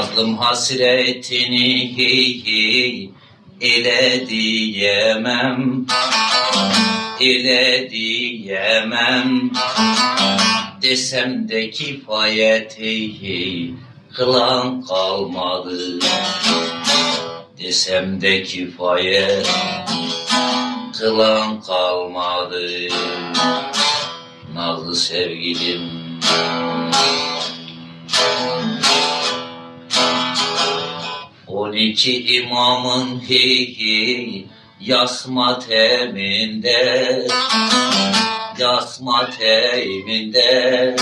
Nazlım hasretini ile diyemem. İle diyemem. Desem de kifayet hey hey kılan kalmadı. Desem de kifayet kılan kalmadı. Nazlı sevgilim On iki imamın hey yasma teminde. Yasma teminde.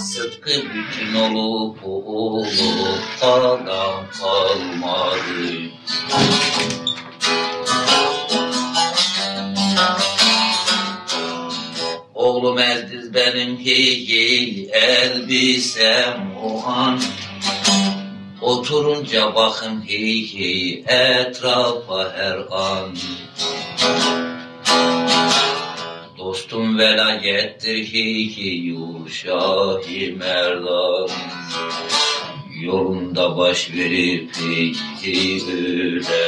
Sıtkı bütün olup olup kalan kalmadı. Oğlum eldiz benim hey hey elbisem o an Oturunca bakın hey hey etrafa her an. Dostum velayettir hey hey yol şahi merdan. Yolunda baş verip hey hey ölen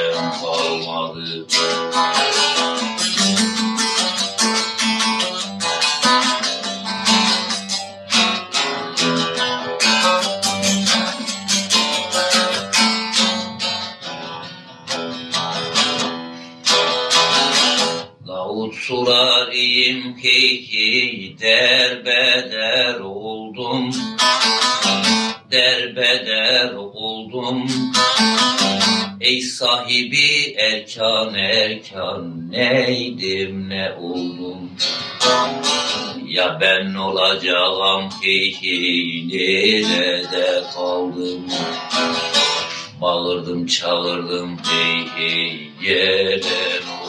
Davut sularıyım hey hey derbeder oldum. Derbeder oldum. Ey sahibi erkan erkan neydim ne oldum? Ya ben olacağım hey hey nerede kaldım? Bağırdım çağırdım hey hey yeren